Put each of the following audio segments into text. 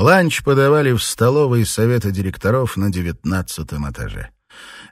Ланч подавали в столовой совета директоров на девятнадцатом этаже.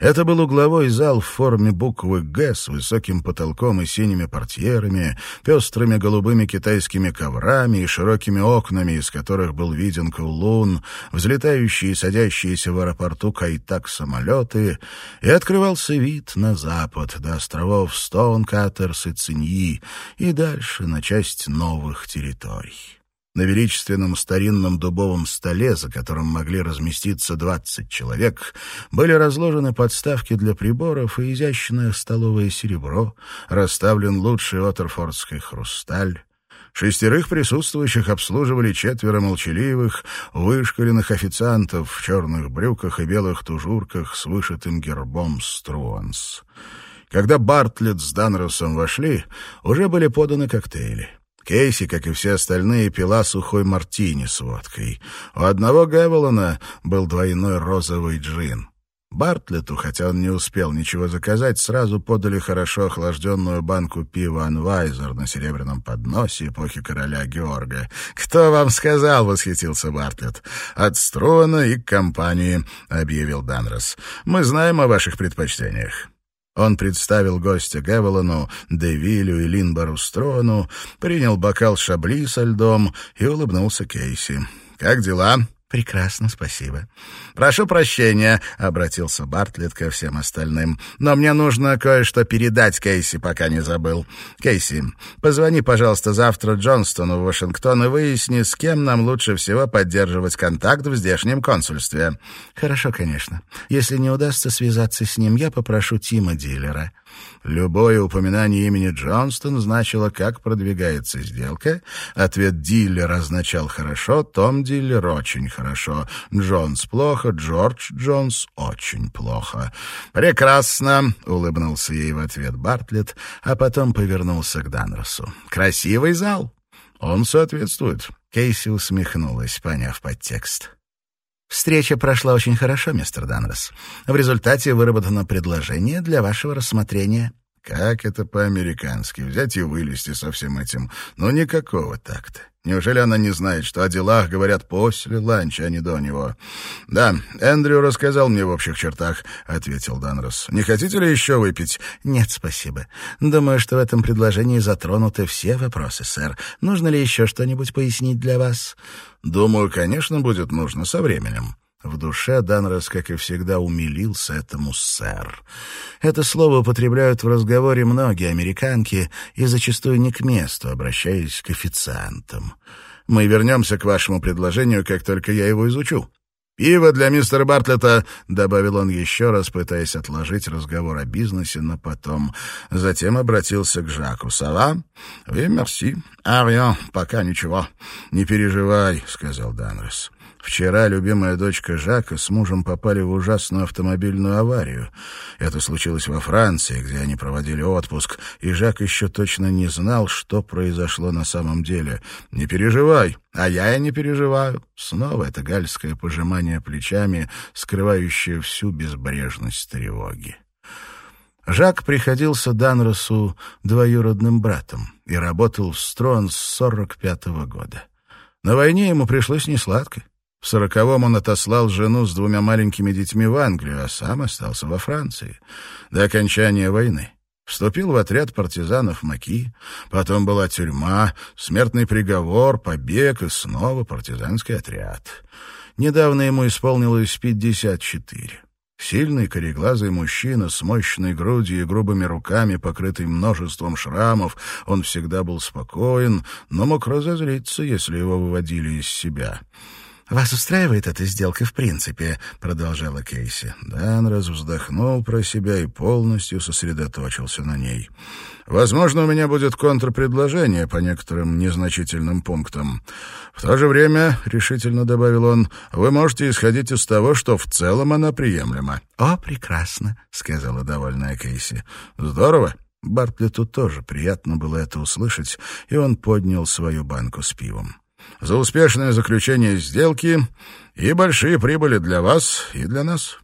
Это был угловой зал в форме буквы «Г» с высоким потолком и синими портьерами, пестрыми голубыми китайскими коврами и широкими окнами, из которых был виден Каулун, взлетающие и садящиеся в аэропорту Кайтак самолеты, и открывался вид на запад, до островов Стоункатерс и Циньи, и дальше на часть новых территорий. На величественном старинном дубовом столе, за которым могли разместиться двадцать человек, были разложены подставки для приборов и изящное столовое серебро, расставлен лучший отерфордский хрусталь. Шестерых присутствующих обслуживали четверо молчаливых, вышкаленных официантов в черных брюках и белых тужурках с вышитым гербом Струанс. Когда Бартлетт с Данросом вошли, уже были поданы коктейли. Кейси, как и все остальные, пила сухой мартини с водкой. У одного Гевелона был двойной розовый джин. Бартлету, хотя он не успел ничего заказать, сразу подали хорошо охлажденную банку пива «Анвайзер» на серебряном подносе эпохи короля Георга. «Кто вам сказал?» — восхитился Бартлет. «От Строна и компании», — объявил Данрос. «Мы знаем о ваших предпочтениях». Он представил гостя Гевелону, Девилю и Линбору Строну, принял бокал шабли со льдом и улыбнулся Кейси. «Как дела?» «Прекрасно, спасибо». «Прошу прощения», — обратился Бартлетт ко всем остальным, «но мне нужно кое-что передать Кейси, пока не забыл. Кейси, позвони, пожалуйста, завтра Джонстону в Вашингтон и выясни, с кем нам лучше всего поддерживать контакт в здешнем консульстве». «Хорошо, конечно. Если не удастся связаться с ним, я попрошу Тима Дилера». Любое упоминание имени Джонстон значило, как продвигается сделка. Ответ дилер означал «хорошо», Том Диллер «очень хорошо», Джонс «плохо», Джордж Джонс «очень плохо». «Прекрасно», — улыбнулся ей в ответ Бартлетт, а потом повернулся к Данросу. «Красивый зал». «Он соответствует». Кейси усмехнулась, поняв подтекст. Встреча прошла очень хорошо, мистер Данрос. В результате выработано предложение для вашего рассмотрения. Как это по-американски? Взять и вылезти со всем этим? Ну, никакого такта. Неужели она не знает, что о делах говорят после ланча, а не до него? «Да, Эндрю рассказал мне в общих чертах», — ответил Данрос. «Не хотите ли еще выпить?» «Нет, спасибо. Думаю, что в этом предложении затронуты все вопросы, сэр. Нужно ли еще что-нибудь пояснить для вас?» «Думаю, конечно, будет нужно со временем». В душе Данрос, как и всегда, умилился этому «сэр». Это слово употребляют в разговоре многие американки и зачастую не к месту, обращаясь к официантам. «Мы вернемся к вашему предложению, как только я его изучу». «Пиво для мистера Бартлета», — добавил он еще раз, пытаясь отложить разговор о бизнесе на потом. Затем обратился к Жаку. «Сова? Ви мерси. Арио, пока ничего. Не переживай», — сказал Данрос. Вчера любимая дочка Жака с мужем попали в ужасную автомобильную аварию. Это случилось во Франции, где они проводили отпуск, и Жак еще точно не знал, что произошло на самом деле. «Не переживай». «А я и не переживаю». Снова это гальское пожимание плечами, скрывающее всю безбрежность тревоги. Жак приходился Данросу двоюродным братом и работал в Строн с 45 -го года. На войне ему пришлось несладко. В сороковом он отослал жену с двумя маленькими детьми в Англию, а сам остался во Франции до окончания войны. Вступил в отряд партизанов Маки, потом была тюрьма, смертный приговор, побег и снова партизанский отряд. Недавно ему исполнилось 54. Сильный кореглазый мужчина с мощной грудью и грубыми руками, покрытый множеством шрамов, он всегда был спокоен, но мог разозлиться, если его выводили из себя. «Вас устраивает эта сделка в принципе?» — продолжала Кейси. Данрос вздохнул про себя и полностью сосредоточился на ней. «Возможно, у меня будет контрпредложение по некоторым незначительным пунктам. В то же время, — решительно добавил он, — вы можете исходить из того, что в целом она приемлема». «О, прекрасно», — сказала довольная Кейси. «Здорово». Бартлету тоже приятно было это услышать, и он поднял свою банку с пивом за успешное заключение сделки и большие прибыли для вас и для нас».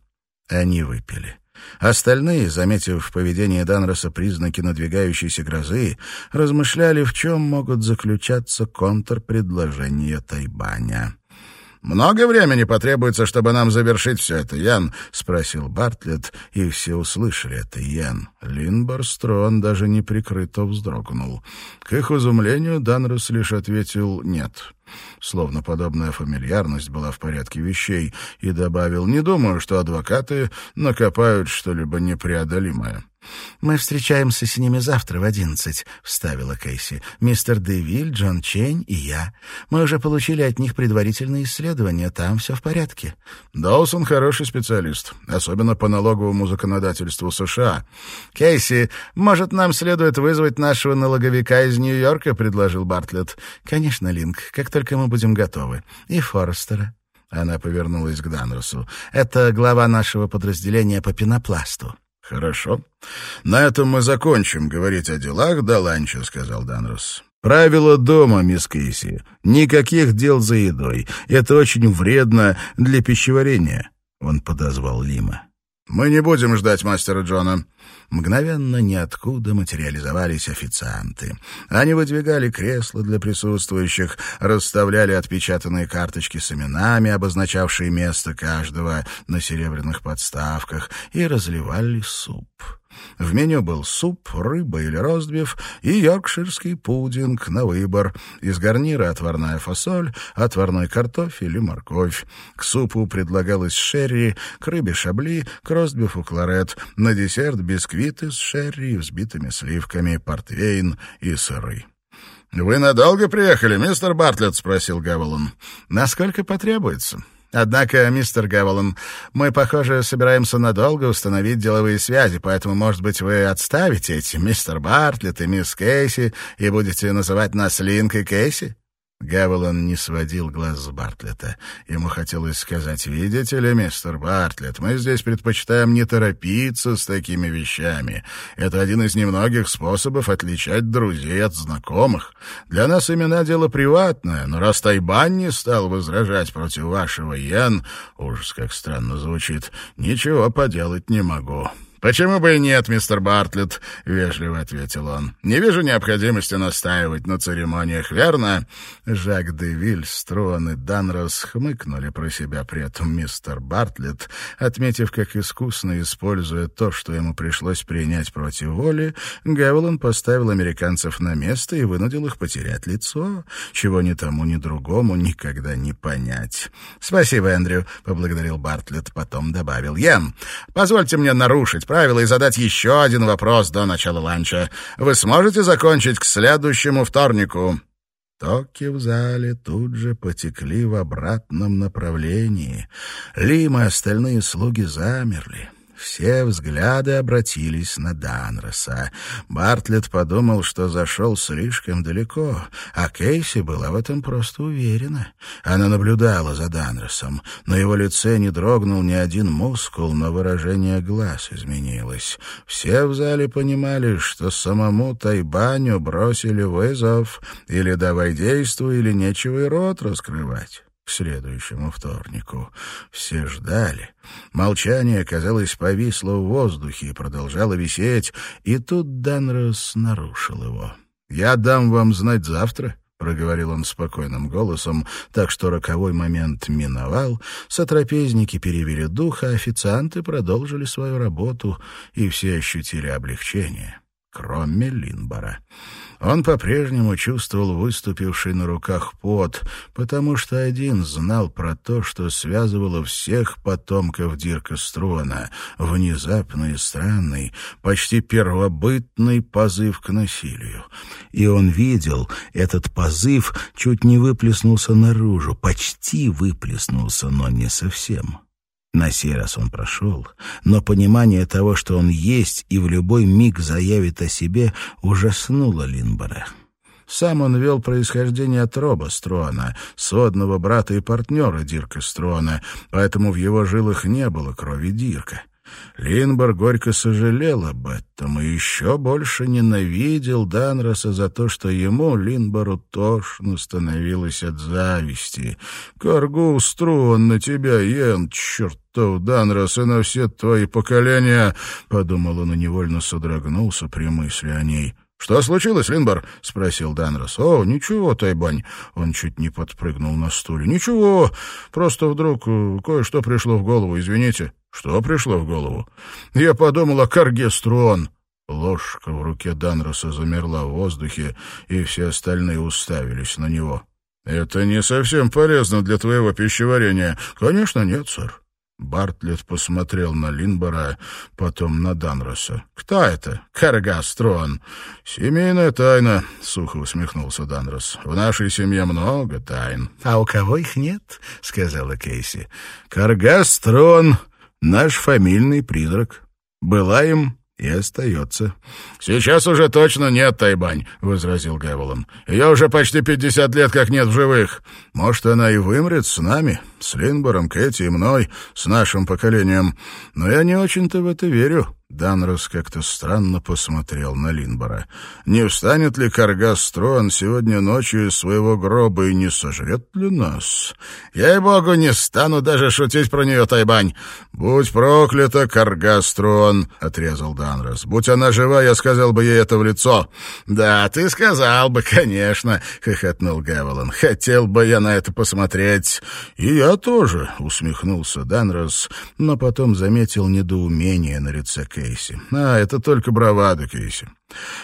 Они выпили. Остальные, заметив в поведении Данроса признаки надвигающейся грозы, размышляли, в чем могут заключаться контрпредложения Тайбаня. «Много времени потребуется, чтобы нам завершить все это, Ян?» — спросил Бартлетт, и все услышали это Ян. Линборстрон даже неприкрыто вздрогнул. К их изумлению Данрос лишь ответил «нет». Словно подобная фамильярность была в порядке вещей, и добавил «не думаю, что адвокаты накопают что-либо непреодолимое». «Мы встречаемся с ними завтра в одиннадцать», — вставила Кейси. «Мистер Девиль, Джон Чейн и я. Мы уже получили от них предварительные исследования. Там все в порядке». «Доусон хороший специалист, особенно по налоговому законодательству США». «Кейси, может, нам следует вызвать нашего налоговика из Нью-Йорка?» — предложил Бартлетт. «Конечно, Линк, как только мы будем готовы. И Форестера». Она повернулась к Данросу. «Это глава нашего подразделения по пенопласту». «Хорошо. На этом мы закончим говорить о делах до ланча», — сказал Данрос. «Правило дома, мисс Кейси. Никаких дел за едой. Это очень вредно для пищеварения», — он подозвал Лима. «Мы не будем ждать мастера Джона». Мгновенно ниоткуда материализовались официанты. Они выдвигали кресла для присутствующих, расставляли отпечатанные карточки с именами, обозначавшие место каждого на серебряных подставках, и разливали суп. В меню был суп, рыба или ростбиф и йоркширский пудинг на выбор. Из гарнира отварная фасоль, отварной картофель и морковь. К супу предлагалось шерри, к рыбе шабли, к ростбифу кларет. На десерт бисквиты с шерри, взбитыми сливками, портвейн и сыры. «Вы надолго приехали, мистер Бартлетт?» — спросил Гавелон. «Насколько потребуется?» Однако, мистер Гевелон, мы, похоже, собираемся надолго установить деловые связи, поэтому, может быть, вы отставите эти мистер Бартлетт и мисс Кейси и будете называть нас Линк и Кейси? Гавелон не сводил глаз с Бартлета. Ему хотелось сказать, «Видите ли, мистер Бартлетт, мы здесь предпочитаем не торопиться с такими вещами. Это один из немногих способов отличать друзей от знакомых. Для нас имена дело приватное, но раз Тайбан не стал возражать против вашего Ян, ужас, как странно звучит, ничего поделать не могу». «Почему бы и нет, мистер Бартлетт?» — вежливо ответил он. «Не вижу необходимости настаивать на церемониях, верно?» Жак де Виль, Строн и Данрос хмыкнули про себя при этом мистер Бартлетт, отметив, как искусно используя то, что ему пришлось принять против воли, Гевелон поставил американцев на место и вынудил их потерять лицо, чего ни тому, ни другому никогда не понять. «Спасибо, Эндрю», — поблагодарил Бартлетт, потом добавил. «Ян, позвольте мне нарушить правила и задать еще один вопрос до начала ланча. Вы сможете закончить к следующему вторнику?» Токи в зале тут же потекли в обратном направлении. Лим и остальные слуги замерли. Все взгляды обратились на Данроса. Бартлетт подумал, что зашел слишком далеко, а Кейси была в этом просто уверена. Она наблюдала за Данросом. На его лице не дрогнул ни один мускул, но выражение глаз изменилось. Все в зале понимали, что самому Тайбаню бросили вызов. Или давай действуй, или нечего и рот раскрывать к следующему вторнику. Все ждали. Молчание, казалось, повисло в воздухе и продолжало висеть, и тут Данрос нарушил его. «Я дам вам знать завтра», — проговорил он спокойным голосом, так что роковой момент миновал, сотрапезники перевели дух, а официанты продолжили свою работу, и все ощутили облегчение, кроме Линбора. Он по-прежнему чувствовал выступивший на руках пот, потому что один знал про то, что связывало всех потомков Дирка Строна, внезапный странный, почти первобытный позыв к насилию. И он видел, этот позыв чуть не выплеснулся наружу, почти выплеснулся, но не совсем. На сей раз он прошел, но понимание того, что он есть и в любой миг заявит о себе, ужаснуло Линбора. Сам он вел происхождение от Роба Строна, сводного брата и партнера Дирка Строна, поэтому в его жилах не было крови Дирка. Линбор горько сожалел об этом и еще больше ненавидел Данроса за то, что ему, Линбору, тошно становилось от зависти. «Каргу струн на тебя, Йен, чертов Данрос, и на все твои поколения!» — подумал он и невольно содрогнулся при мысли о ней. «Что случилось, Линбар?» — спросил Данрос. «О, ничего, Тайбань». Он чуть не подпрыгнул на стуле. «Ничего, просто вдруг э, кое-что пришло в голову, извините». «Что пришло в голову?» «Я подумал о Каргестрон». Ложка в руке Данроса замерла в воздухе, и все остальные уставились на него. «Это не совсем полезно для твоего пищеварения». «Конечно нет, сэр». Бартлетт посмотрел на Линбора, потом на Данроса. «Кто это? Каргастрон?» «Семейная тайна», — сухо усмехнулся Данрос. «В нашей семье много тайн». «А у кого их нет?» — сказала Кейси. «Каргастрон — наш фамильный призрак. Была им и остается. «Сейчас уже точно нет, Тайбань», — возразил Гэвелон. «Ее уже почти пятьдесят лет как нет в живых. Может, она и вымрет с нами, с Линбором, Кэти и мной, с нашим поколением. Но я не очень-то в это верю. Данрос как-то странно посмотрел на Линбора. «Не встанет ли Каргас Строн сегодня ночью из своего гроба и не сожрет ли нас?» «Ей-богу, не стану даже шутить про нее, Тайбань!» «Будь проклята, Каргас Строн!» — отрезал Данрос. «Будь она жива, я сказал бы ей это в лицо». «Да, ты сказал бы, конечно!» — хохотнул Гавелон. «Хотел бы я на это посмотреть». «И я тоже!» — усмехнулся Данрос, но потом заметил недоумение на лице. Кейси. А, это только бравада, Кейси.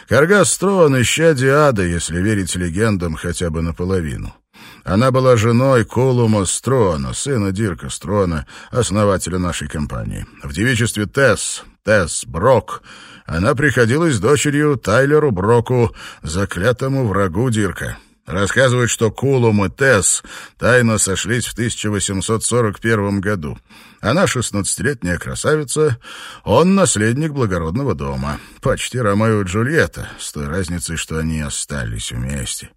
Каргас Строн — исчадие ада, если верить легендам хотя бы наполовину. Она была женой Колума Строна, сына Дирка Строна, основателя нашей компании. В девичестве Тесс, Тесс Брок, она приходилась дочерью Тайлеру Броку, заклятому врагу Дирка. Рассказывают, что Кулум и Тесс тайно сошлись в 1841 году. Она шестнадцатилетняя красавица, он наследник благородного дома. Почти Ромео и Джульетта, с той разницей, что они остались вместе.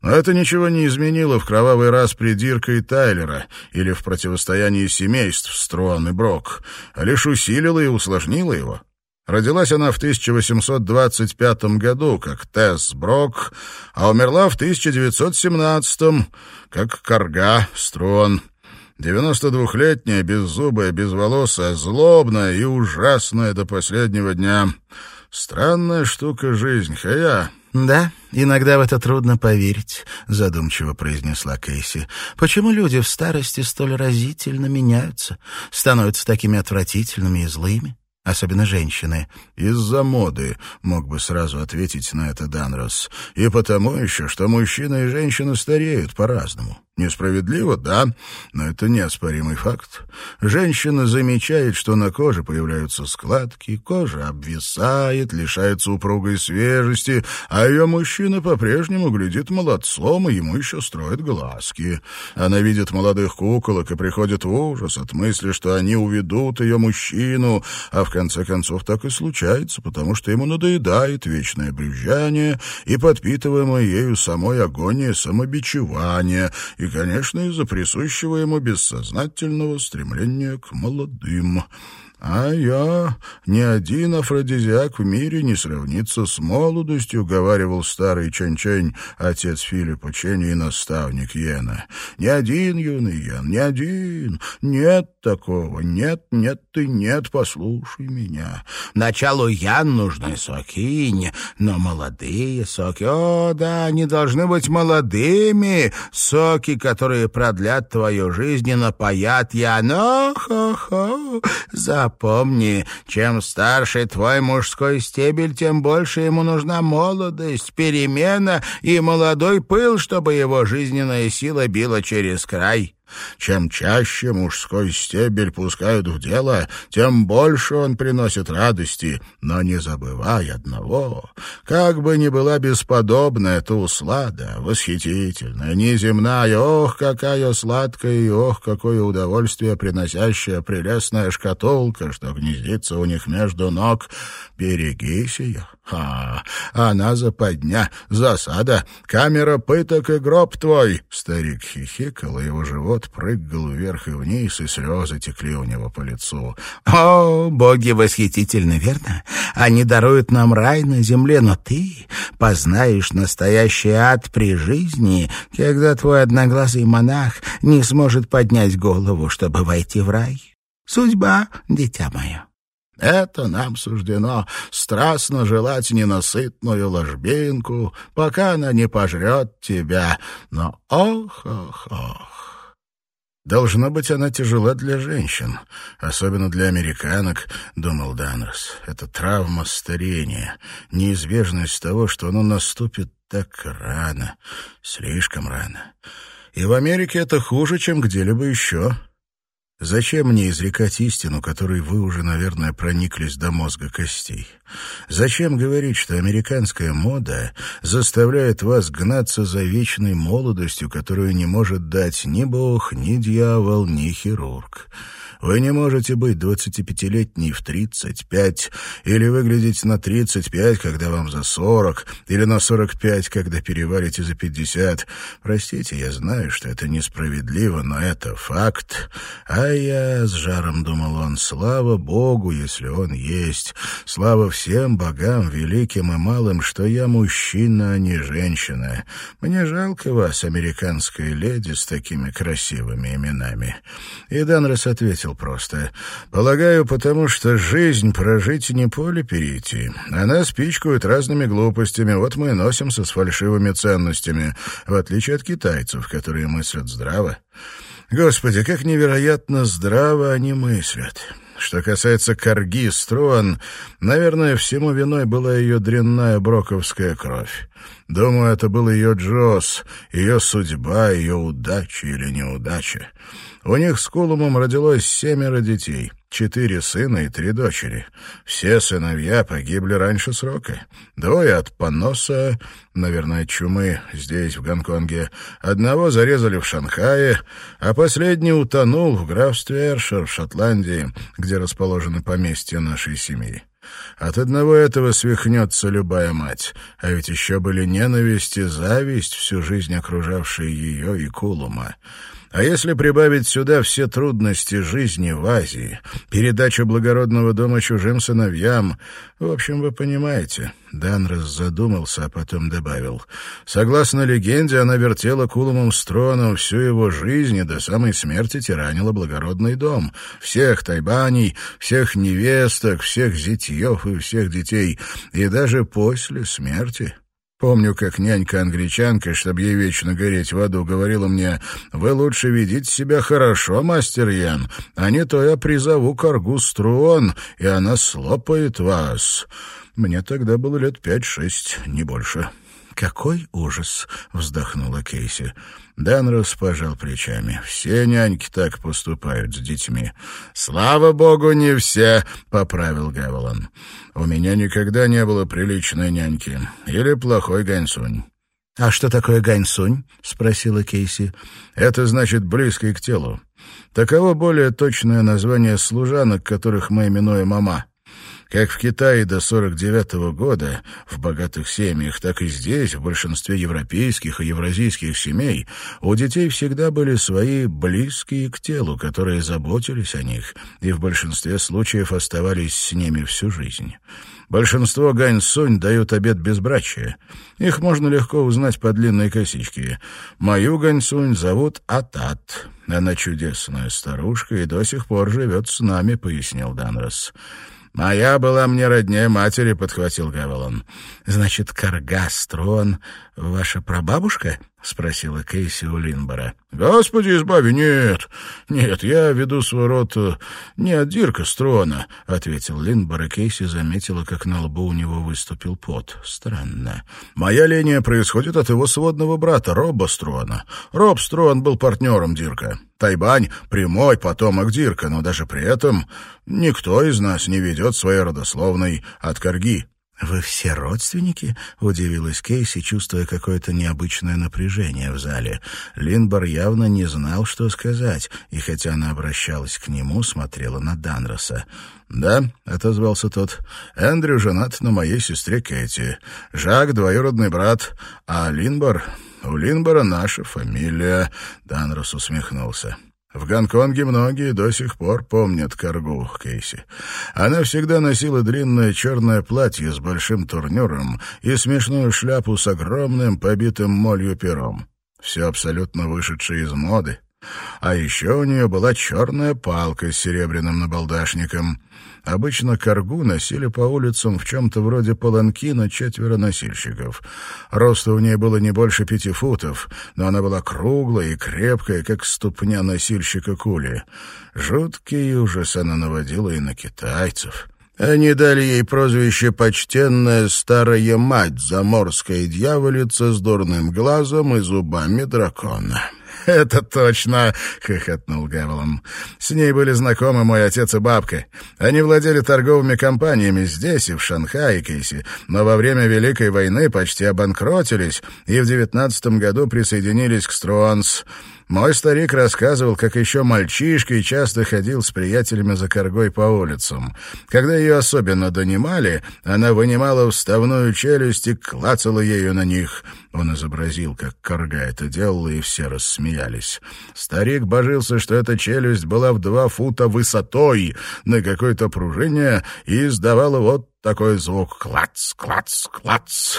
Но это ничего не изменило в кровавый раз Дирка и Тайлера или в противостоянии семейств Строн и Брок, а лишь усилило и усложнило его. Родилась она в 1825 году, как Тесс Брок, а умерла в 1917 как Карга Строн. 92-летняя, беззубая, безволосая, злобная и ужасная до последнего дня. Странная штука жизнь, Хая. «Да, иногда в это трудно поверить», — задумчиво произнесла Кейси. «Почему люди в старости столь разительно меняются, становятся такими отвратительными и злыми?» Особенно женщины. Из-за моды, мог бы сразу ответить на это Данрос. И потому еще, что мужчины и женщины стареют по-разному. Несправедливо, да, но это неоспоримый факт. Женщина замечает, что на коже появляются складки, кожа обвисает, лишается упругой свежести, а ее мужчина по-прежнему глядит молодцом, и ему еще строят глазки. Она видит молодых куколок и приходит в ужас от мысли, что они уведут ее мужчину, а в конце концов так и случается, потому что ему надоедает вечное брюзжание и подпитываемое ею самой агония самобичевания — и, конечно, из-за присущего ему бессознательного стремления к молодым. А я ни один афродизиак в мире не сравнится с молодостью, говаривал старый Чэнь-Чэнь, отец Филиппа Чэнь и наставник Йена. Ни один юный Йен, ни один. Нет такого, нет, нет и нет, послушай меня. Началу Ян нужны соки, но молодые соки, о, да, они должны быть молодыми, соки, которые продлят твою жизнь и напоят Ян. О-хо-хо, за Помни, чем старше твой мужской стебель, тем больше ему нужна молодость, перемена и молодой пыл, чтобы его жизненная сила била через край. Чем чаще мужской стебель пускают в дело, тем больше он приносит радости. Но не забывай одного. Как бы ни была бесподобна эта услада, восхитительная, неземная, ох, какая сладкая и ох, какое удовольствие приносящая прелестная шкатулка, что гнездится у них между ног, берегись ее. А, она западня, засада, камера пыток и гроб твой. Старик хихикал, и его живот прыгал вверх и вниз, и слезы текли у него по лицу. О, боги восхитительны, верно? Они даруют нам рай на земле, но ты познаешь настоящий ад при жизни, когда твой одноглазый монах не сможет поднять голову, чтобы войти в рай. Судьба, дитя мое. Это нам суждено страстно желать ненасытную ложбинку, пока она не пожрет тебя. Но ох, ох, ох. «Должно быть, она тяжела для женщин, особенно для американок», — думал Данрос. «Это травма старения, неизбежность того, что оно наступит так рано, слишком рано. И в Америке это хуже, чем где-либо еще». Зачем мне изрекать истину, которой вы уже, наверное, прониклись до мозга костей? Зачем говорить, что американская мода заставляет вас гнаться за вечной молодостью, которую не может дать ни бог, ни дьявол, ни хирург? Вы не можете быть 25-летней в 35 или выглядеть на 35, когда вам за 40, или на 45, когда перевалите за 50. Простите, я знаю, что это несправедливо, но это факт. А я, с жаром думал он, слава Богу, если он есть. Слава всем богам, великим и малым, что я мужчина, а не женщина. Мне жалко вас, американская леди с такими красивыми именами. И Данрос ответил, просто. Полагаю, потому что жизнь прожить не поле перейти. Она спичкует разными глупостями. Вот мы и носимся с фальшивыми ценностями, в отличие от китайцев, которые мыслят здраво. Господи, как невероятно здраво они мыслят. Что касается Карги Строн, наверное, всему виной была ее дрянная броковская кровь. Думаю, это был ее Джос, ее судьба, ее удача или неудача. У них с Кулумом родилось семеро детей, четыре сына и три дочери. Все сыновья погибли раньше срока. Двое от поноса, наверное, чумы здесь, в Гонконге. Одного зарезали в Шанхае, а последний утонул в графстве Эршер в Шотландии, где расположены поместья нашей семьи. От одного этого свихнется любая мать. А ведь еще были ненависть и зависть, всю жизнь окружавшие ее и Кулума. А если прибавить сюда все трудности жизни в Азии, передачу благородного дома чужим сыновьям, в общем, вы понимаете. Данрос задумался, а потом добавил. Согласно легенде, она вертела Кулумом Строном всю его жизнь и до самой смерти тиранила благородный дом. Всех тайбаней, всех невесток, всех зятьев и всех детей. И даже после смерти... Помню, как нянька-англичанка, чтобы ей вечно гореть в аду, говорила мне, «Вы лучше ведите себя хорошо, мастер Ян, а не то я призову коргу Струон, и она слопает вас». Мне тогда было лет пять-шесть, не больше. «Какой ужас!» — вздохнула Кейси. Данрос пожал плечами. «Все няньки так поступают с детьми». «Слава богу, не все!» — поправил Гавелан. «У меня никогда не было приличной няньки. Или плохой Ганьсунь». «А что такое Ганьсунь?» — спросила Кейси. «Это значит близкий к телу. Таково более точное название служанок, которых мы именуем мама». Как в Китае до 49 -го года, в богатых семьях, так и здесь, в большинстве европейских и евразийских семей, у детей всегда были свои близкие к телу, которые заботились о них и в большинстве случаев оставались с ними всю жизнь. Большинство ганьсунь дают обед безбрачия. Их можно легко узнать по длинной косичке. Мою ганьсунь зовут Атат. Она чудесная старушка и до сих пор живет с нами, — пояснил Данрос. «Моя была мне роднее матери», — подхватил Гавелон. «Значит, Каргастрон ваша прабабушка?» — спросила Кейси у Линбора. «Господи, избави, нет. Нет, я веду свой род э, не от Дирка Строна», — ответил Линбор, и Кейси заметила, как на лбу у него выступил пот. «Странно. Моя линия происходит от его сводного брата, Роба Строна. Роб Строн был партнером Дирка. Тайбань — прямой потомок Дирка, но даже при этом никто из нас не ведет своей родословной от Карги. «Вы все родственники?» — удивилась Кейси, чувствуя какое-то необычное напряжение в зале. Линбор явно не знал, что сказать, и хотя она обращалась к нему, смотрела на Данроса. «Да», — отозвался тот, — «Эндрю женат на моей сестре Кэти. Жак — двоюродный брат, а Линбор... У Линбора наша фамилия», — Данрос усмехнулся. В Гонконге многие до сих пор помнят Каргу Кейси. Она всегда носила длинное черное платье с большим турнюром и смешную шляпу с огромным побитым молью пером. Все абсолютно вышедшее из моды. А еще у нее была черная палка с серебряным набалдашником. Обычно коргу носили по улицам в чем-то вроде паланкина четверо носильщиков. Роста у нее было не больше пяти футов, но она была круглая и крепкая, как ступня носильщика кули. Жуткий ужас она наводила и на китайцев. Они дали ей прозвище «почтенная старая мать», заморская дьяволица с дурным глазом и зубами дракона. «Это точно!» — хохотнул Гавелом. «С ней были знакомы мой отец и бабка. Они владели торговыми компаниями здесь и в Шанхае, Кейси, но во время Великой войны почти обанкротились и в девятнадцатом году присоединились к Струанс. Мой старик рассказывал, как еще мальчишкой часто ходил с приятелями за коргой по улицам. Когда ее особенно донимали, она вынимала вставную челюсть и клацала ею на них. Он изобразил, как корга это делала, и все рассмеялись. Старик божился, что эта челюсть была в два фута высотой на какой-то пружине и издавала вот такой звук «клац, клац, клац».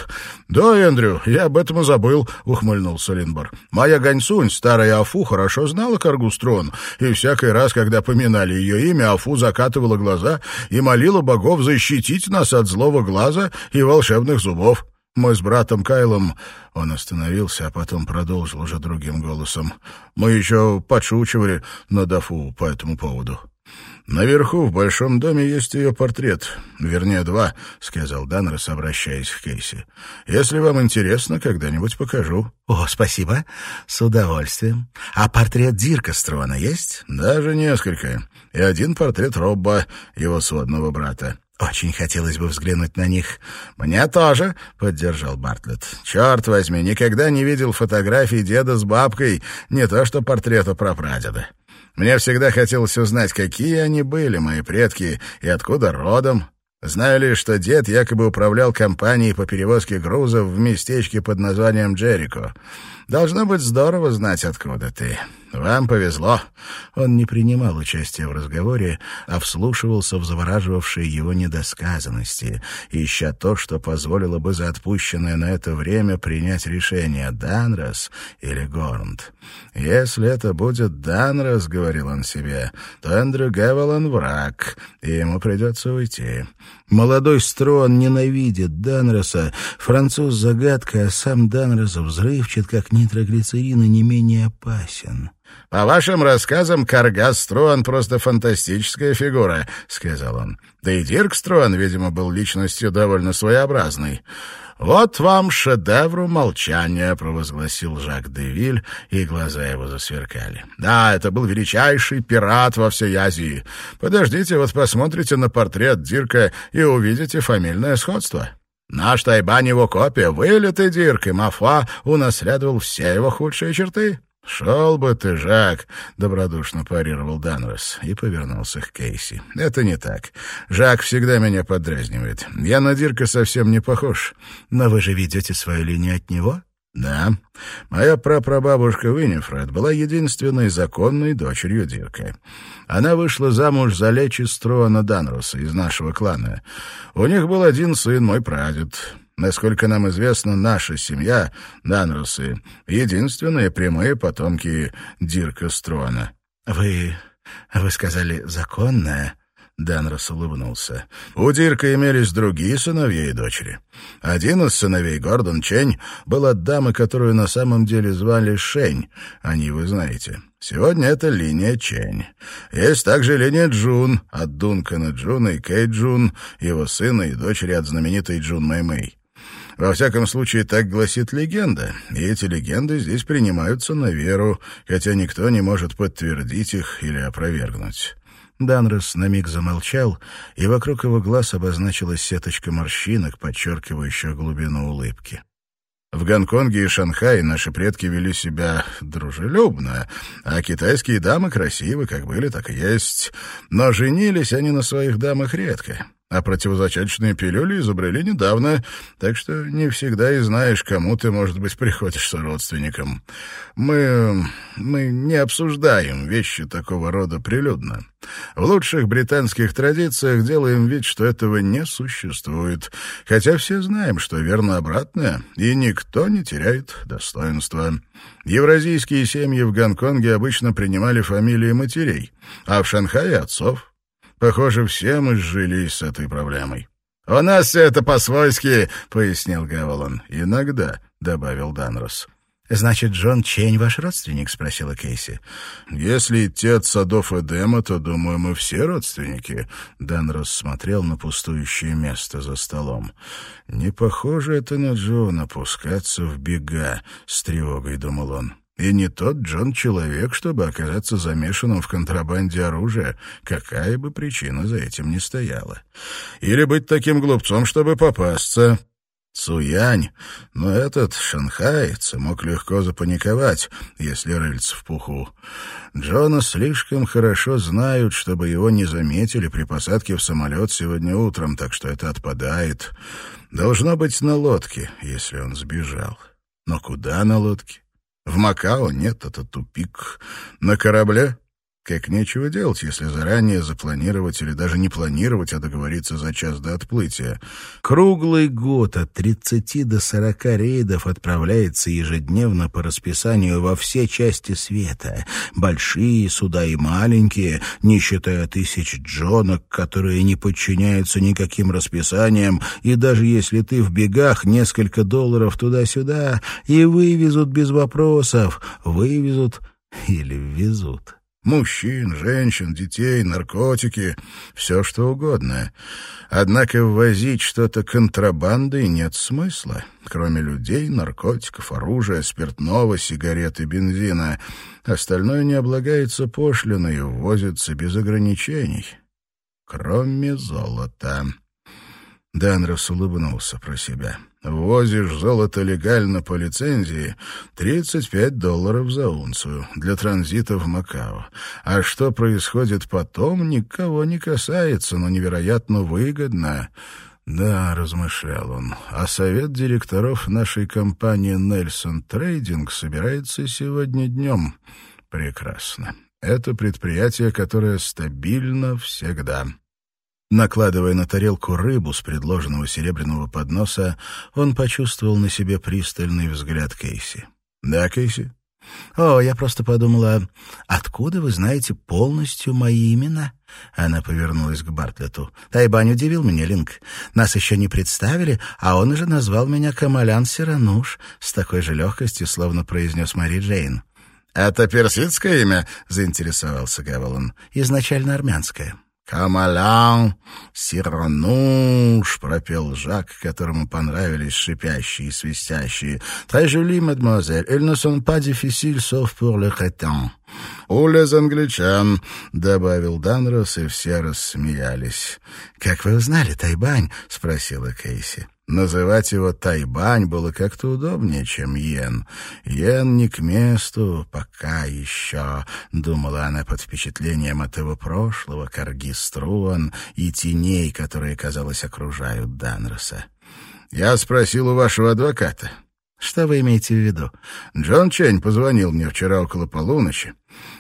«Да, Эндрю, я об этом и забыл», — ухмыльнулся Линбор. «Моя Ганьсунь, старая Афу, хорошо знала Каргустрон, и всякий раз, когда поминали ее имя, Афу закатывала глаза и молила богов защитить нас от злого глаза и волшебных зубов». Мы с братом Кайлом...» Он остановился, а потом продолжил уже другим голосом. «Мы еще подшучивали над Афу по этому поводу». «Наверху, в большом доме, есть ее портрет. Вернее, два», — сказал Данрос, обращаясь к Кейси. «Если вам интересно, когда-нибудь покажу». «О, спасибо. С удовольствием. А портрет Дирка Строна есть?» «Даже несколько. И один портрет Робба, его сводного брата». «Очень хотелось бы взглянуть на них». «Мне тоже», — поддержал Бартлетт. «Черт возьми, никогда не видел фотографий деда с бабкой, не то что портрета прапрадеда». Мне всегда хотелось узнать, какие они были, мои предки, и откуда родом. Знаю лишь, что дед якобы управлял компанией по перевозке грузов в местечке под названием Джерико. Должно быть здорово знать, откуда ты. Вам повезло». Он не принимал участия в разговоре, а вслушивался в завораживавшие его недосказанности, ища то, что позволило бы за отпущенное на это время принять решение Данрос или Горнт. «Если это будет Данрос, — говорил он себе, — то Эндрю Гевелан — враг, и ему придется уйти. Молодой Строн ненавидит Данроса, француз — загадка, а сам Данрос взрывчат, как нитроглицерин, и не менее опасен». «По вашим рассказам, Каргас Струан просто фантастическая фигура», — сказал он. «Да и Дирк Струан, видимо, был личностью довольно своеобразной». «Вот вам шедевру молчания», — провозгласил Жак де Виль, и глаза его засверкали. «Да, это был величайший пират во всей Азии. Подождите, вот посмотрите на портрет Дирка и увидите фамильное сходство». Наш Тайбань его копия, вылитый Дирк, и Мафа унаследовал все его худшие черты. «Шел бы ты, Жак!» — добродушно парировал Данрос и повернулся к Кейси. «Это не так. Жак всегда меня подразнивает. Я на Дирка совсем не похож. Но вы же ведете свою линию от него?» «Да. Моя прапрабабушка Виннифред была единственной законной дочерью Дирка. Она вышла замуж за Лечи Струана Данроса из нашего клана. У них был один сын, мой прадед». Насколько нам известно, наша семья, Данросы, единственные прямые потомки Дирка Струана. — Вы... вы сказали «законная»? Данрос улыбнулся. У Дирка имелись другие сыновья и дочери. Один из сыновей, Гордон Чень, был от дамы, которую на самом деле звали Шень. О ней вы знаете. Сегодня это линия Чень. Есть также линия Джун, от Дункана Джуна и Кей Джун, его сына и дочери от знаменитой Джун Мэй Мэй. Во всяком случае, так гласит легенда, и эти легенды здесь принимаются на веру, хотя никто не может подтвердить их или опровергнуть». Данрос на миг замолчал, и вокруг его глаз обозначилась сеточка морщинок, подчеркивающая глубину улыбки. В Гонконге и Шанхае наши предки вели себя дружелюбно, а китайские дамы красивы, как были, так и есть. Но женились они на своих дамах редко. А противозачаточные пилюли изобрели недавно, так что не всегда и знаешь, кому ты, может быть, приходишься родственником. Мы... мы не обсуждаем вещи такого рода прилюдно. В лучших британских традициях делаем вид, что этого не существует, хотя все знаем, что верно обратное, и никто не теряет достоинства. Евразийские семьи в Гонконге обычно принимали фамилии матерей, а в Шанхае — отцов. Похоже, все мы сжились с этой проблемой. «У нас все это по-свойски», — пояснил Гэваллан. «Иногда», — добавил Данрос. «Значит, Джон Чейн ваш родственник?» — спросила Кейси. «Если идти от садов Эдема, то, думаю, мы все родственники». Данрос смотрел на пустующее место за столом. «Не похоже это на Джона, пускаться в бега», — с тревогой думал он. И не тот Джон человек, чтобы оказаться замешанным в контрабанде оружия, какая бы причина за этим ни стояла. Или быть таким глупцом, чтобы попасться. Цуянь, но этот шанхаец мог легко запаниковать, если рыльца в пуху. Джона слишком хорошо знают, чтобы его не заметили при посадке в самолет сегодня утром, так что это отпадает. Должно быть на лодке, если он сбежал. Но куда на лодке? В Макао нет, это тупик. На корабле? Как нечего делать, если заранее запланировать или даже не планировать, а договориться за час до отплытия. Круглый год от 30 до 40 рейдов отправляется ежедневно по расписанию во все части света. Большие суда и маленькие, не считая тысяч джонок, которые не подчиняются никаким расписаниям, и даже если ты в бегах, несколько долларов туда-сюда, и вывезут без вопросов, вывезут или везут. Мужчин, женщин, детей, наркотики, все что угодно. Однако ввозить что-то контрабандой нет смысла, кроме людей, наркотиков, оружия, спиртного, сигарет и бензина. Остальное не облагается пошлиной и ввозится без ограничений, кроме золота. Данрос улыбнулся про себя. Ввозишь золото легально по лицензии — 35 долларов за унцию для транзита в Макао. А что происходит потом, никого не касается, но невероятно выгодно. Да, размышлял он, а совет директоров нашей компании «Нельсон Трейдинг» собирается сегодня днем. Прекрасно. Это предприятие, которое стабильно всегда. Накладывая на тарелку рыбу с предложенного серебряного подноса, он почувствовал на себе пристальный взгляд Кейси. «Да, Кейси?» «О, я просто подумала, откуда вы знаете полностью мои имена?» Она повернулась к Бартлету. «Тайбань удивил меня, Линк. Нас еще не представили, а он уже назвал меня Камалян Сирануш с такой же легкостью, словно произнес Мари Джейн». «Это персидское имя?» — заинтересовался Гавелон. «Изначально армянское». «Камалян, Сирануш», — пропел Жак, которому понравились шипящие и свистящие. «Très joli, mademoiselle. Elles ne sont pas difficiles, sauf pour le crétin». «Улез англичан», — добавил Данрос, и все рассмеялись. «Как вы узнали, Тайбань?» — спросила Кейси. Называть его Тайбань было как-то удобнее, чем Йен. Йен не к месту, пока еще, — думала она под впечатлением от его прошлого, корги струан и теней, которые, казалось, окружают Данроса. «Я спросил у вашего адвоката». «Что вы имеете в виду?» «Джон Чень позвонил мне вчера около полуночи.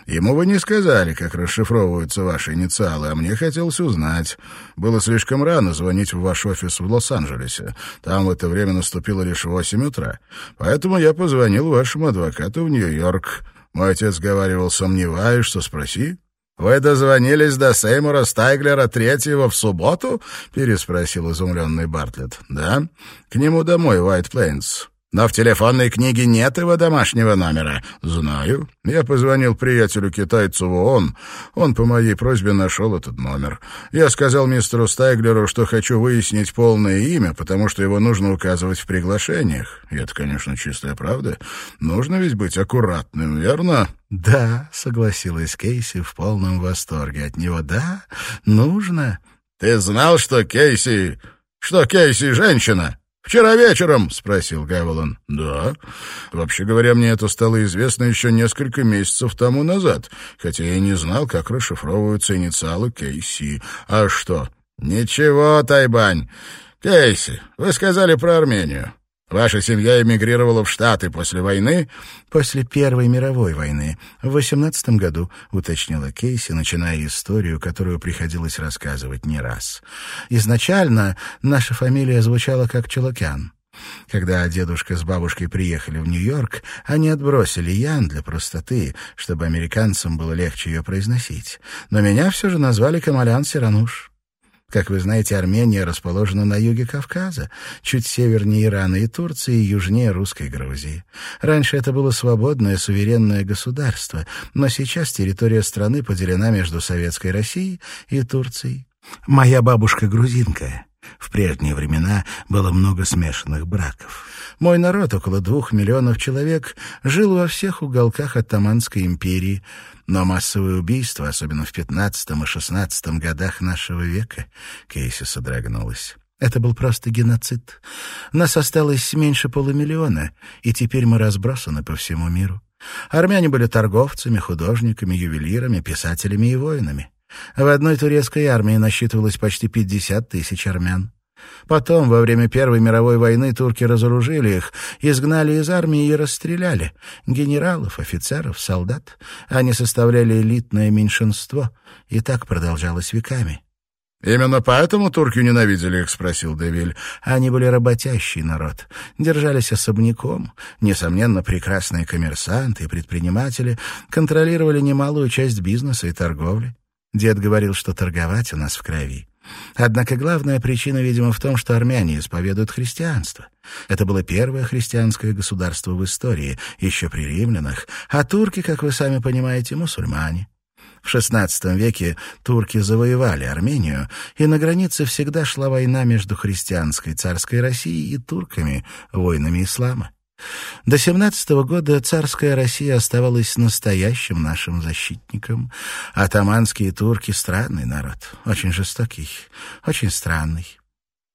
Ему вы не сказали, как расшифровываются ваши инициалы, а мне хотелось узнать. Было слишком рано звонить в ваш офис в Лос-Анджелесе. Там в это время наступило лишь восемь утра. Поэтому я позвонил вашему адвокату в Нью-Йорк. Мой отец говаривал, сомневаюсь, что спроси. «Вы дозвонились до Сеймура Стайглера третьего в субботу?» — переспросил изумленный Бартлетт. «Да, к нему домой, Уайт Плейнс. Но в телефонной книге нет его домашнего номера. Знаю. Я позвонил приятелю-китайцу в ООН. Он по моей просьбе нашел этот номер. Я сказал мистеру Стайглеру, что хочу выяснить полное имя, потому что его нужно указывать в приглашениях. И это, конечно, чистая правда. Нужно ведь быть аккуратным, верно? «Да», — согласилась Кейси в полном восторге от него. «Да, нужно». «Ты знал, что Кейси... что Кейси женщина?» «Вчера вечером?» — спросил Гавелон. «Да. Вообще говоря, мне это стало известно еще несколько месяцев тому назад, хотя я не знал, как расшифровываются инициалы Кейси. А что?» «Ничего, Тайбань. Кейси, вы сказали про Армению. Ваша семья эмигрировала в Штаты после войны?» «После Первой мировой войны. В восемнадцатом году», — уточнила Кейси, начиная историю, которую приходилось рассказывать не раз. «Изначально наша фамилия звучала как Челокян. Когда дедушка с бабушкой приехали в Нью-Йорк, они отбросили Ян для простоты, чтобы американцам было легче ее произносить. Но меня все же назвали Камалян Сирануш. Как вы знаете, Армения расположена на юге Кавказа, чуть севернее Ирана и Турции южнее русской Грузии. Раньше это было свободное суверенное государство, но сейчас территория страны поделена между Советской Россией и Турцией. Моя бабушка грузинка. В прежние времена было много смешанных браков. Мой народ, около двух миллионов человек, жил во всех уголках Оттоманской империи, но массовые убийства, особенно в пятнадцатом и шестнадцатом годах нашего века, Кейси содрогнулась. Это был просто геноцид. Нас осталось меньше полумиллиона, и теперь мы разбросаны по всему миру. Армяне были торговцами, художниками, ювелирами, писателями и воинами. В одной турецкой армии насчитывалось почти 50 тысяч армян. Потом, во время Первой мировой войны, турки разоружили их, изгнали из армии и расстреляли. Генералов, офицеров, солдат. Они составляли элитное меньшинство, и так продолжалось веками. «Именно поэтому турки ненавидели их?» — спросил Девиль. «Они были работящий народ, держались особняком. Несомненно, прекрасные коммерсанты и предприниматели контролировали немалую часть бизнеса и торговли. Дед говорил, что торговать у нас в крови. Однако главная причина, видимо, в том, что армяне исповедуют христианство. Это было первое христианское государство в истории, еще при римлянах, а турки, как вы сами понимаете, мусульмане. В XVI веке турки завоевали Армению, и на границе всегда шла война между христианской царской Россией и турками, воинами ислама. До семнадцатого года царская Россия оставалась настоящим нашим защитником. Атаманские турки — странный народ, очень жестокий, очень странный.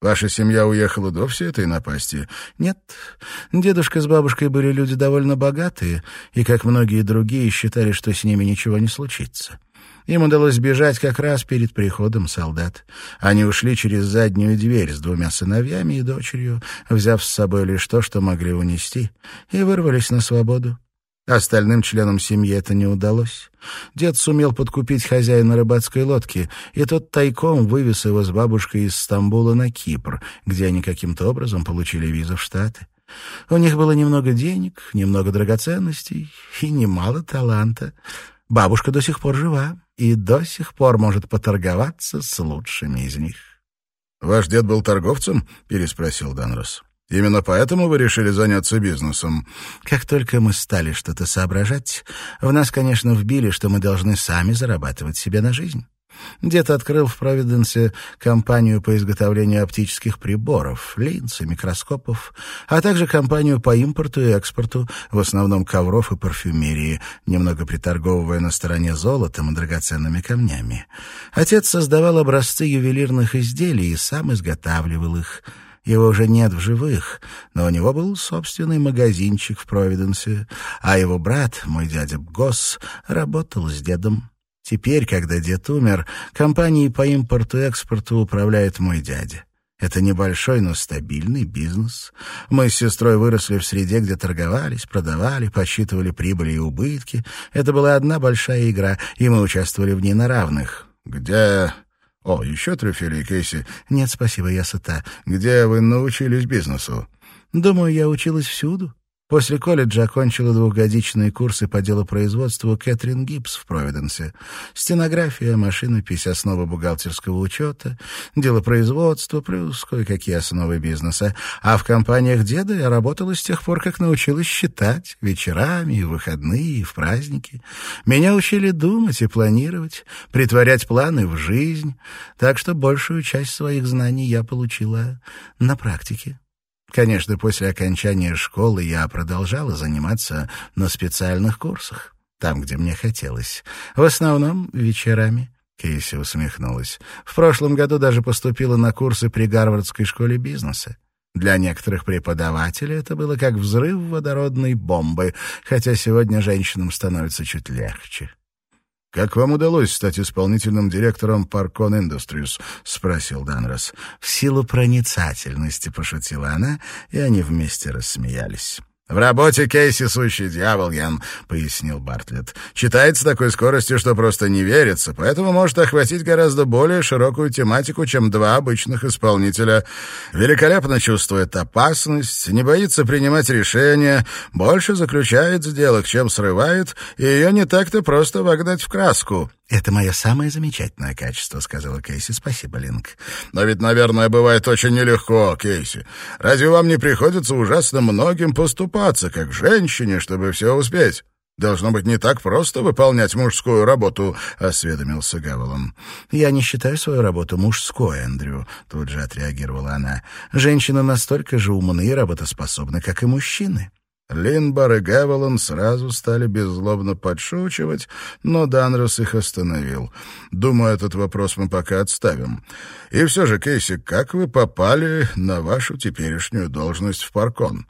Ваша семья уехала до всей этой напасти? Нет. Дедушка с бабушкой были люди довольно богатые, и, как многие другие, считали, что с ними ничего не случится. Им удалось бежать как раз перед приходом солдат. Они ушли через заднюю дверь с двумя сыновьями и дочерью, взяв с собой лишь то, что могли унести, и вырвались на свободу. Остальным членам семьи это не удалось. Дед сумел подкупить хозяина рыбацкой лодки, и тот тайком вывез его с бабушкой из Стамбула на Кипр, где они каким-то образом получили визу в Штаты. У них было немного денег, немного драгоценностей и немало таланта. Бабушка до сих пор жива и до сих пор может поторговаться с лучшими из них. «Ваш дед был торговцем?» — переспросил Данрос. «Именно поэтому вы решили заняться бизнесом?» «Как только мы стали что-то соображать, в нас, конечно, вбили, что мы должны сами зарабатывать себе на жизнь. Дед открыл в Провиденсе компанию по изготовлению оптических приборов, линз и микроскопов, а также компанию по импорту и экспорту, в основном ковров и парфюмерии, немного приторговывая на стороне золотом и драгоценными камнями. Отец создавал образцы ювелирных изделий и сам изготавливал их. Его уже нет в живых, но у него был собственный магазинчик в Провиденсе, а его брат, мой дядя Госс, работал с дедом. Теперь, когда дед умер, компанией по импорту-экспорту управляет мой дядя. Это небольшой, но стабильный бизнес. Мы с сестрой выросли в среде, где торговались, продавали, подсчитывали прибыли и убытки. Это была одна большая игра, и мы участвовали в ней на равных. «Где...» «О, еще трюфели, Кейси?» «Нет, спасибо, я сыта». «Где вы научились бизнесу?» «Думаю, я училась всюду. После колледжа окончила двухгодичные курсы по делопроизводству Кэтрин Гибс в Провиденсе. Стенография, машинопись, основы бухгалтерского учета, делопроизводство, плюс кое-какие основы бизнеса. А в компаниях деда я работала с тех пор, как научилась считать вечерами, и выходные, и в праздники. Меня учили думать и планировать, притворять планы в жизнь. Так что большую часть своих знаний я получила на практике. Конечно, после окончания школы я продолжала заниматься на специальных курсах, там, где мне хотелось. В основном вечерами. Кейси усмехнулась. В прошлом году даже поступила на курсы при Гарвардской школе бизнеса. Для некоторых преподавателей это было как взрыв водородной бомбы, хотя сегодня женщинам становится чуть легче. «Как вам удалось стать исполнительным директором Parkon Industries?» — спросил Данрос. «В силу проницательности», — пошутила она, и они вместе рассмеялись. «В работе Кейси сущий дьявол, Ян», — пояснил Бартлетт. «Читает с такой скоростью, что просто не верится, поэтому может охватить гораздо более широкую тематику, чем два обычных исполнителя. Великолепно чувствует опасность, не боится принимать решения, больше заключает сделок, чем срывает, и ее не так-то просто вогнать в краску». «Это мое самое замечательное качество», — сказала Кейси. «Спасибо, Линк». «Но ведь, наверное, бывает очень нелегко, Кейси. Разве вам не приходится ужасно многим поступаться, как женщине, чтобы все успеть?» «Должно быть не так просто выполнять мужскую работу», — осведомился Гавелон. «Я не считаю свою работу мужской, Эндрю», — тут же отреагировала она. «Женщины настолько же умны и работоспособны, как и мужчины». Линбар и Гевелон сразу стали беззлобно подшучивать, но Данрос их остановил. «Думаю, этот вопрос мы пока отставим. И все же, Кейси, как вы попали на вашу теперешнюю должность в Паркон?»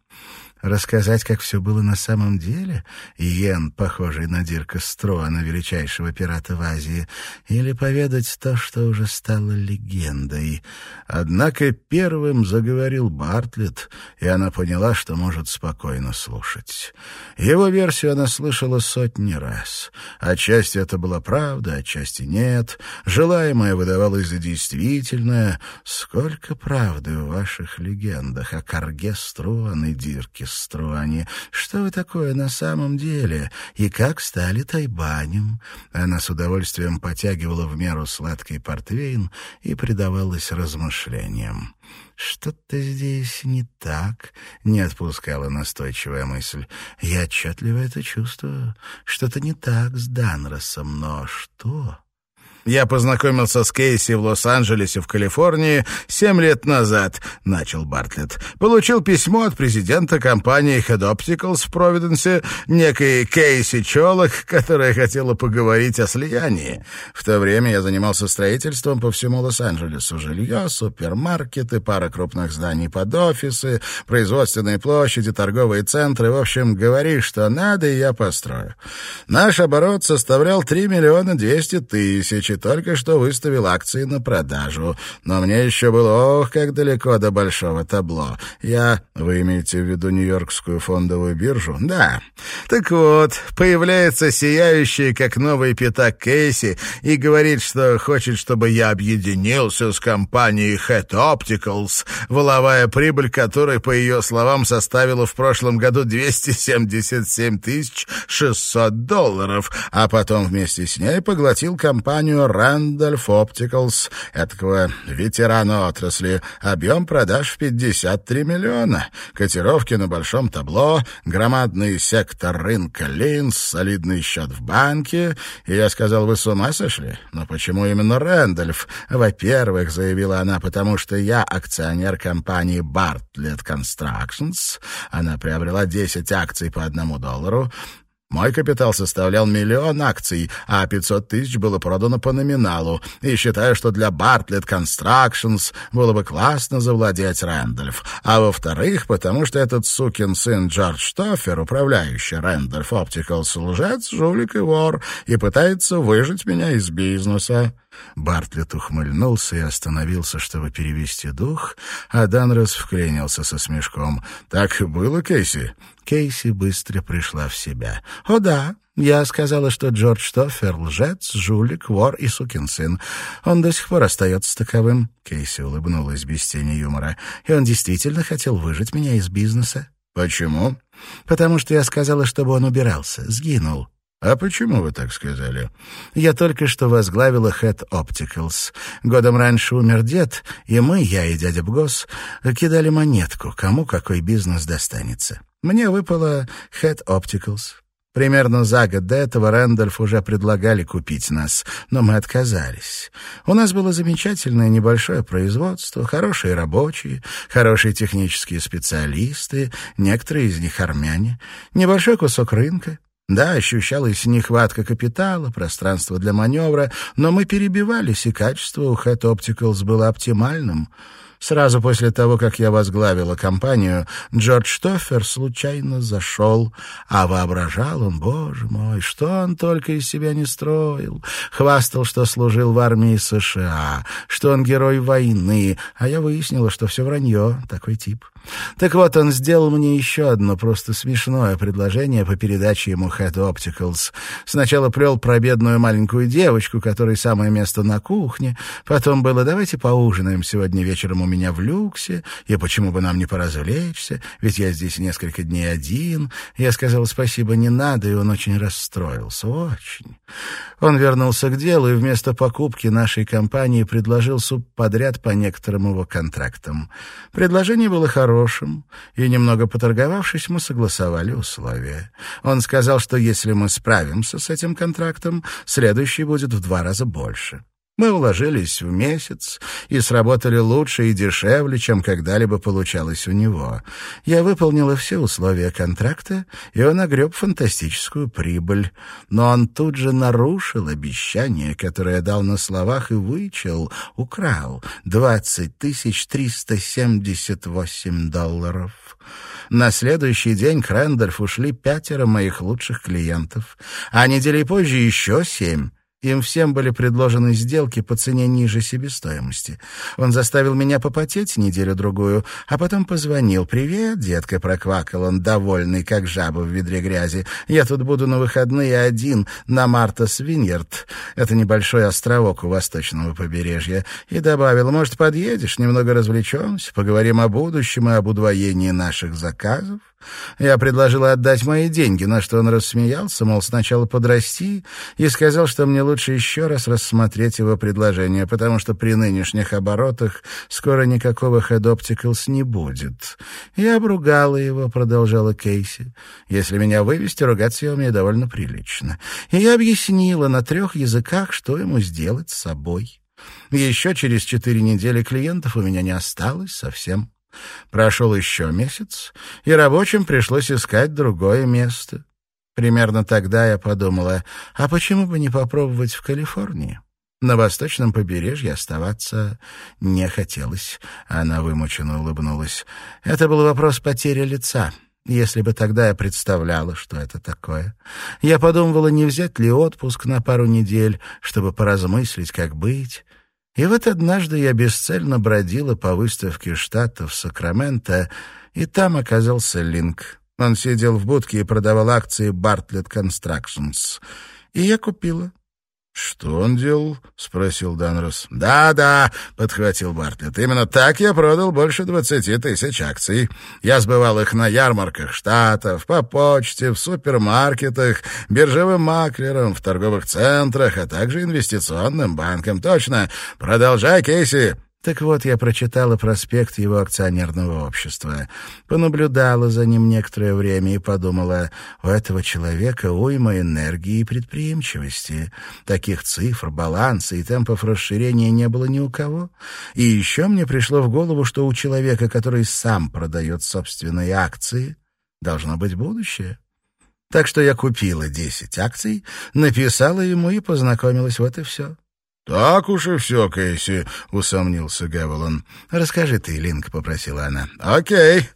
Рассказать, как все было на самом деле? Йен, похожий на Дирка Строана, величайшего пирата в Азии, или поведать то, что уже стало легендой? Однако первым заговорил Бартлетт, и она поняла, что может спокойно слушать. Его версию она слышала сотни раз. Отчасти это была правда, отчасти нет. Желаемое выдавалось за действительное. Сколько правды в ваших легендах о Карге Строан и Дирке Струани. Что вы такое на самом деле? И как стали тайбанем?» Она с удовольствием потягивала в меру сладкий портвейн и предавалась размышлениям. «Что-то здесь не так», — не отпускала настойчивая мысль. «Я отчетливо это чувствую. Что-то не так с Данросом, но что?» Я познакомился с Кейси в Лос-Анджелесе в Калифорнии семь лет назад, — начал Бартлетт. Получил письмо от президента компании Head Opticals в Провиденсе, некой Кейси Чолок, которая хотела поговорить о слиянии. В то время я занимался строительством по всему Лос-Анджелесу. Жилье, супермаркеты, пара крупных зданий под офисы, производственные площади, торговые центры. В общем, говори, что надо, и я построю. Наш оборот составлял 3 миллиона 200 тысяч, и только что выставил акции на продажу. Но мне еще было, ох, как далеко до большого табло. Я... Вы имеете в виду Нью-Йоркскую фондовую биржу? Да. Так вот, появляется сияющий, как новый пятак Кейси, и говорит, что хочет, чтобы я объединился с компанией Head Opticals, воловая прибыль которой, по ее словам, составила в прошлом году 277 600 долларов, а потом вместе с ней поглотил компанию компанию Randolph Opticals, этого ветерана отрасли. Объем продаж в 53 миллиона. Котировки на большом табло, громадный сектор рынка Линз, солидный счет в банке. И я сказал, вы с ума сошли? Но почему именно Рэндольф? Во-первых, заявила она, потому что я акционер компании Bartlett Constructions. Она приобрела 10 акций по одному доллару. Мой капитал составлял миллион акций, а 500 тысяч было продано по номиналу. И считаю, что для Bartlett Constructions было бы классно завладеть Рэндольф. А во-вторых, потому что этот сукин сын Джордж Тоффер, управляющий Рэндольф Opticals, лжец, жулик и вор, и пытается выжить меня из бизнеса. Бартлетт ухмыльнулся и остановился, чтобы перевести дух, а Данрос вклинился со смешком. «Так и было, Кейси?» Кейси быстро пришла в себя. «О да, я сказала, что Джордж Тоффер — лжец, жулик, вор и сукин сын. Он до сих пор остается таковым». Кейси улыбнулась без тени юмора. «И он действительно хотел выжить меня из бизнеса». «Почему?» «Потому что я сказала, чтобы он убирался, сгинул». «А почему вы так сказали?» «Я только что возглавила Head Opticals. Годом раньше умер дед, и мы, я и дядя Бгос, кидали монетку, кому какой бизнес достанется. Мне выпало Head Opticals. Примерно за год до этого Рэндольф уже предлагали купить нас, но мы отказались. У нас было замечательное небольшое производство, хорошие рабочие, хорошие технические специалисты, некоторые из них армяне, небольшой кусок рынка, да, ощущалась нехватка капитала, пространства для маневра, но мы перебивались, и качество у Head Opticals было оптимальным. Сразу после того, как я возглавила компанию, Джордж Тоффер случайно зашел, а воображал он, боже мой, что он только из себя не строил. Хвастал, что служил в армии США, что он герой войны, а я выяснила, что все вранье, такой тип. Так вот, он сделал мне еще одно просто смешное предложение по передаче ему Head Opticals. Сначала плел про бедную маленькую девочку, которой самое место на кухне. Потом было «давайте поужинаем сегодня вечером у меня в люксе, и почему бы нам не поразвлечься, ведь я здесь несколько дней один». Я сказал «спасибо, не надо», и он очень расстроился, очень. Он вернулся к делу и вместо покупки нашей компании предложил суп подряд по некоторым его контрактам. Предложение было хорошим, и, немного поторговавшись, мы согласовали условия. Он сказал, что если мы справимся с этим контрактом, следующий будет в два раза больше. Мы уложились в месяц и сработали лучше и дешевле, чем когда-либо получалось у него. Я выполнила все условия контракта, и он огреб фантастическую прибыль. Но он тут же нарушил обещание, которое дал на словах и вычел, украл двадцать тысяч триста семьдесят восемь долларов. На следующий день к Рэндольф ушли пятеро моих лучших клиентов, а недели позже еще семь. Им всем были предложены сделки по цене ниже себестоимости. Он заставил меня попотеть неделю-другую, а потом позвонил. «Привет, детка», — проквакал он, довольный, как жаба в ведре грязи. «Я тут буду на выходные один на Марта Свиньерд. Это небольшой островок у восточного побережья». И добавил, «Может, подъедешь, немного развлечемся, поговорим о будущем и об удвоении наших заказов?» Я предложила отдать мои деньги, на что он рассмеялся, мол, сначала подрасти, и сказал, что мне лучше еще раз рассмотреть его предложение, потому что при нынешних оборотах скоро никакого Opticals не будет. Я обругала его, продолжала Кейси. Если меня вывести, ругаться я умею довольно прилично. И я объяснила на трех языках, что ему сделать с собой. Еще через четыре недели клиентов у меня не осталось совсем. Прошел еще месяц, и рабочим пришлось искать другое место. Примерно тогда я подумала, а почему бы не попробовать в Калифорнии? На восточном побережье оставаться не хотелось. Она вымученно улыбнулась. Это был вопрос потери лица. Если бы тогда я представляла, что это такое. Я подумывала, не взять ли отпуск на пару недель, чтобы поразмыслить, как быть. И вот однажды я бесцельно бродила по выставке штатов Сакраменто, и там оказался Линк. Он сидел в будке и продавал акции Bartlett Constructions. И я купила. «Что он делал?» — спросил Данрос. «Да-да», — подхватил Бартлетт. «Именно так я продал больше двадцати тысяч акций. Я сбывал их на ярмарках штатов, по почте, в супермаркетах, биржевым маклерам, в торговых центрах, а также инвестиционным банкам. Точно. Продолжай, Кейси». Так вот, я прочитала проспект его акционерного общества, понаблюдала за ним некоторое время и подумала, у этого человека уйма энергии и предприимчивости. Таких цифр, баланса и темпов расширения не было ни у кого. И еще мне пришло в голову, что у человека, который сам продает собственные акции, должно быть будущее. Так что я купила десять акций, написала ему и познакомилась, вот и все. «Так уж и все, Кейси», — усомнился Гевелон. «Расскажи ты, Линк», — попросила она. «Окей.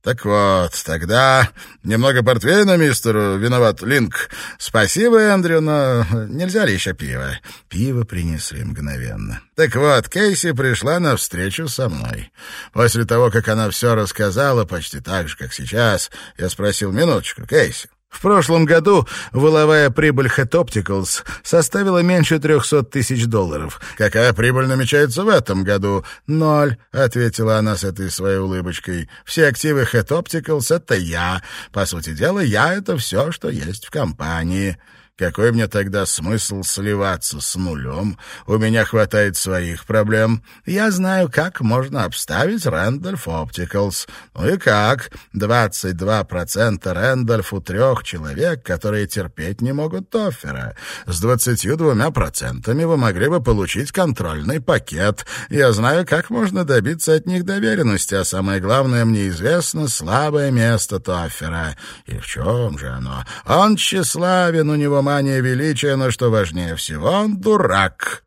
Так вот, тогда немного портвейна мистеру, виноват Линк. Спасибо, Эндрю, но нельзя ли еще пиво?» Пиво принесли мгновенно. Так вот, Кейси пришла на встречу со мной. После того, как она все рассказала, почти так же, как сейчас, я спросил, минуточку, Кейси, в прошлом году воловая прибыль Head Opticals составила меньше трехсот тысяч долларов. Какая прибыль намечается в этом году? Ноль, — ответила она с этой своей улыбочкой. Все активы Head Opticals — это я. По сути дела, я — это все, что есть в компании. Какой мне тогда смысл сливаться с нулем? У меня хватает своих проблем. Я знаю, как можно обставить Рэндольф Оптиклс. Ну и как? 22% Рэндольф у трех человек, которые терпеть не могут Тоффера. С 22% вы могли бы получить контрольный пакет. Я знаю, как можно добиться от них доверенности, а самое главное, мне известно слабое место Тоффера. И в чем же оно? Он тщеславен, у него мания величия, но что важнее всего, он дурак.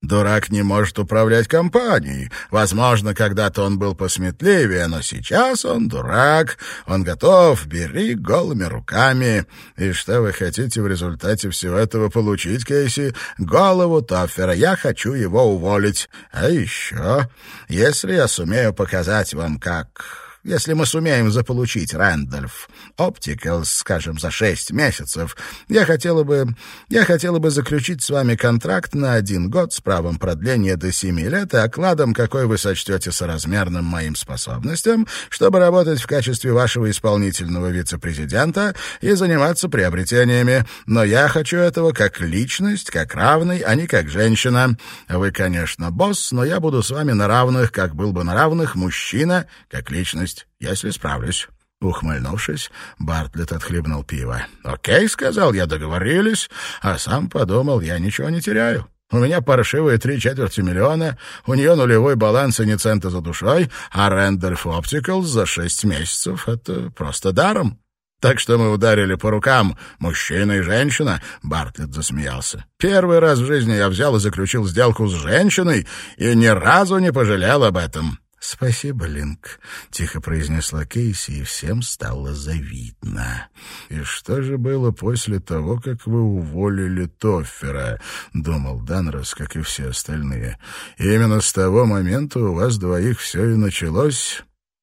Дурак не может управлять компанией. Возможно, когда-то он был посметливее, но сейчас он дурак. Он готов, бери голыми руками. И что вы хотите в результате всего этого получить, Кейси? Голову Тоффера. Я хочу его уволить. А еще, если я сумею показать вам, как если мы сумеем заполучить Рэндольф Оптикалс, скажем, за шесть месяцев, я хотела бы... я хотела бы заключить с вами контракт на один год с правом продления до семи лет и окладом, какой вы сочтете соразмерным моим способностям, чтобы работать в качестве вашего исполнительного вице-президента и заниматься приобретениями. Но я хочу этого как личность, как равный, а не как женщина. Вы, конечно, босс, но я буду с вами на равных, как был бы на равных мужчина, как личность есть, если справлюсь». Ухмыльнувшись, Бартлетт отхлебнул пиво. «Окей», — сказал я, — договорились, а сам подумал, я ничего не теряю. У меня паршивые три четверти миллиона, у нее нулевой баланс и не цента за душой, а Рэндольф Оптикалс за шесть месяцев — это просто даром. Так что мы ударили по рукам, мужчина и женщина, — Бартлетт засмеялся. Первый раз в жизни я взял и заключил сделку с женщиной и ни разу не пожалел об этом. «Спасибо, Линк», — тихо произнесла Кейси, и всем стало завидно. «И что же было после того, как вы уволили Тоффера?» — думал Данрос, как и все остальные. «Именно с того момента у вас двоих все и началось».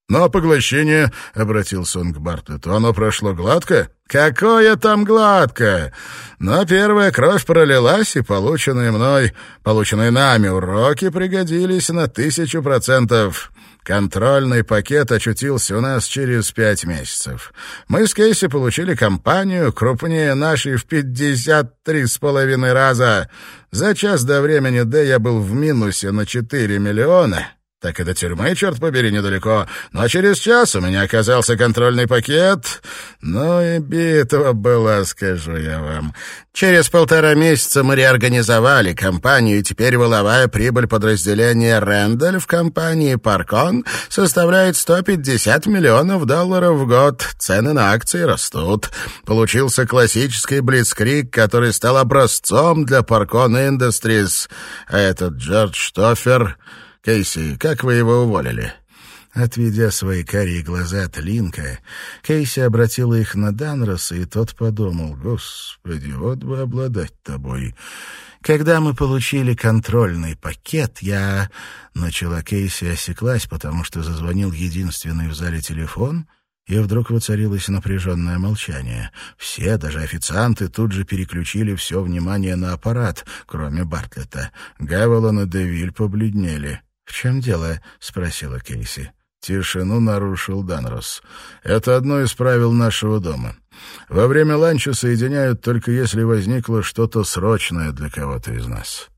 «Но поглощение», — обратился он к Бартлету, — «оно прошло гладко?» «Какое там гладко!» Но первая кровь пролилась, и полученные мной, полученные нами уроки пригодились на тысячу процентов. Контрольный пакет очутился у нас через пять месяцев. Мы с Кейси получили компанию крупнее нашей в пятьдесят три с половиной раза. За час до времени Д я был в минусе на четыре миллиона». Так и до тюрьмы, черт побери, недалеко. Но через час у меня оказался контрольный пакет. Ну и битва была, скажу я вам. Через полтора месяца мы реорганизовали компанию, и теперь воловая прибыль подразделения «Рэндаль» в компании «Паркон» составляет 150 миллионов долларов в год. Цены на акции растут. Получился классический блицкрик, который стал образцом для «Паркон Industries. А этот Джордж Штофер Кейси, как вы его уволили?» Отведя свои карие глаза от Линка, Кейси обратила их на Данроса, и тот подумал, «Господи, вот бы обладать тобой». Когда мы получили контрольный пакет, я... Начала Кейси осеклась, потому что зазвонил единственный в зале телефон — и вдруг воцарилось напряженное молчание. Все, даже официанты, тут же переключили все внимание на аппарат, кроме Бартлета. Гавелон и Девиль побледнели. «В чем дело?» — спросила Кейси. Тишину нарушил Данрос. «Это одно из правил нашего дома. Во время ланча соединяют только если возникло что-то срочное для кого-то из нас».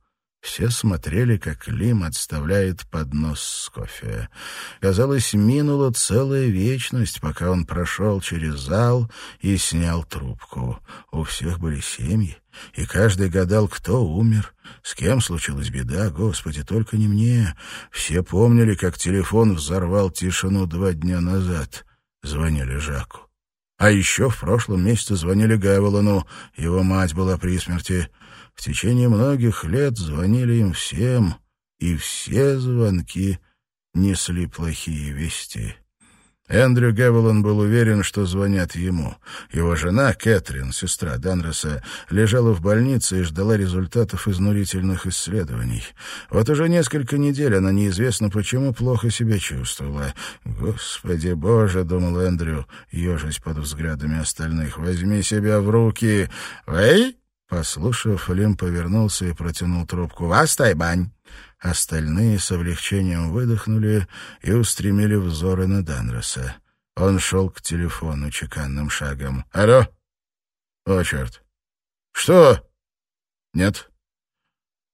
Все смотрели, как Лим отставляет поднос с кофе. Казалось, минула целая вечность, пока он прошел через зал и снял трубку. У всех были семьи, и каждый гадал, кто умер, с кем случилась беда. Господи, только не мне. Все помнили, как телефон взорвал тишину два дня назад. Звонили Жаку. А еще в прошлом месяце звонили Гавелону. Его мать была при смерти. В течение многих лет звонили им всем, и все звонки несли плохие вести. Эндрю Гевелон был уверен, что звонят ему. Его жена, Кэтрин, сестра Данроса, лежала в больнице и ждала результатов изнурительных исследований. Вот уже несколько недель она неизвестно почему плохо себя чувствовала. «Господи боже!» — думал Эндрю, ежась под взглядами остальных. «Возьми себя в руки!» «Эй!» Послушав, Лим повернулся и протянул трубку. «Вас, Тайбань!» Остальные с облегчением выдохнули и устремили взоры на Данроса. Он шел к телефону чеканным шагом. «Алло? О, черт! Что? Нет?»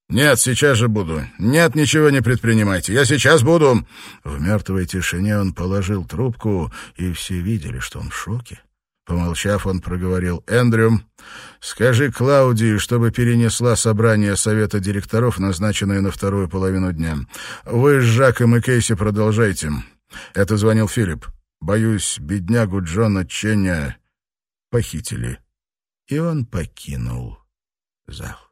«Нет, сейчас же буду. Нет, ничего не предпринимайте. Я сейчас буду». В мертвой тишине он положил трубку, и все видели, что он в шоке. Помолчав, он проговорил. «Эндрю, скажи Клаудии, чтобы перенесла собрание совета директоров, назначенное на вторую половину дня. Вы с Жаком и Кейси продолжайте». Это звонил Филипп. «Боюсь, беднягу Джона Чення похитили». И он покинул зал.